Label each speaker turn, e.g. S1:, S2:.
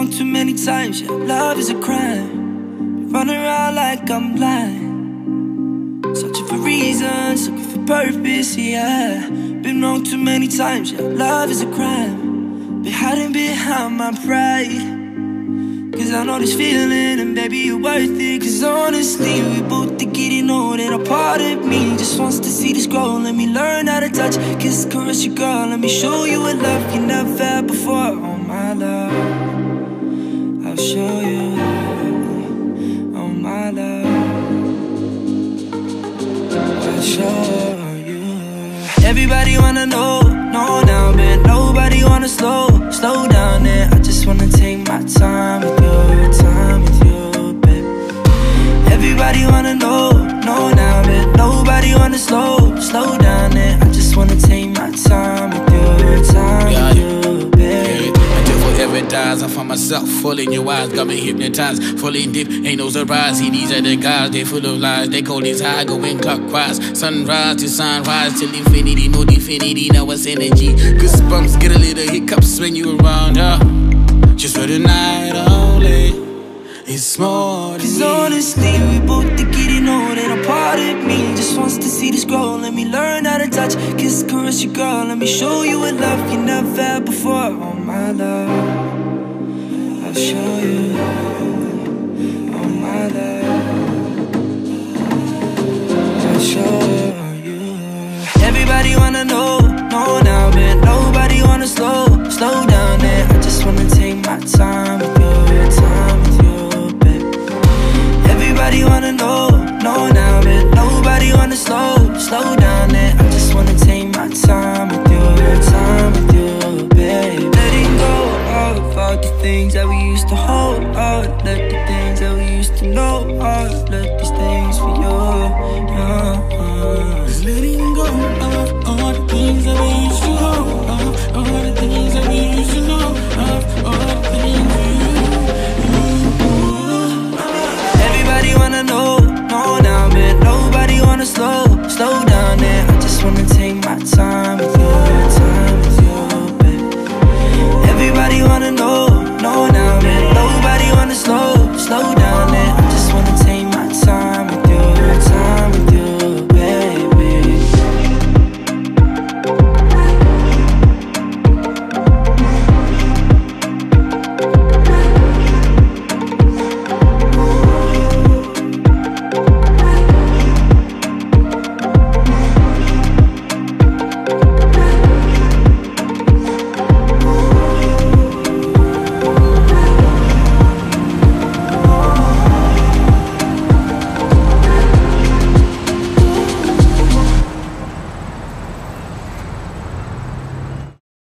S1: wrong too many times, yeah, love is a crime. Running around like I'm blind. Searching for reasons, looking for purpose, yeah. Been wrong too many times, yeah, love is a crime. Been hiding behind my pride. Cause I know this feeling, and baby, you're worth it. Cause honestly, we both are getting old, and a part of me just wants to see this grow. Let me learn how to touch, kiss, caress your girl. Let me show you a love you never had before. Love, I'll show you. Everybody wanna know, know now, but nobody wanna slow, slow down. And I just wanna take my time with you, time with you, babe. Everybody wanna know, know now, but nobody wanna slow, slow down. And I
S2: Dies, I find myself full in your eyes, got me hypnotized, fully deep, ain't no surprise. See, these other guys, they full of lies, they call these high, going clockwise. Sunrise to sunrise, till infinity, no infinity, now it's energy. Goosebumps, get a little hiccups when you around, yeah. Just for the night only, it's more than
S1: Cause honestly, we both are getting old And a part of me. Just wants to see this grow Let me learn how to touch, kiss, caress your girl Let me show you a love you never had before. Oh my love, I'll show you. Oh my love, I'll show you. Everybody wanna know, know now But nobody wanna slow, slow down And I just wanna take my time know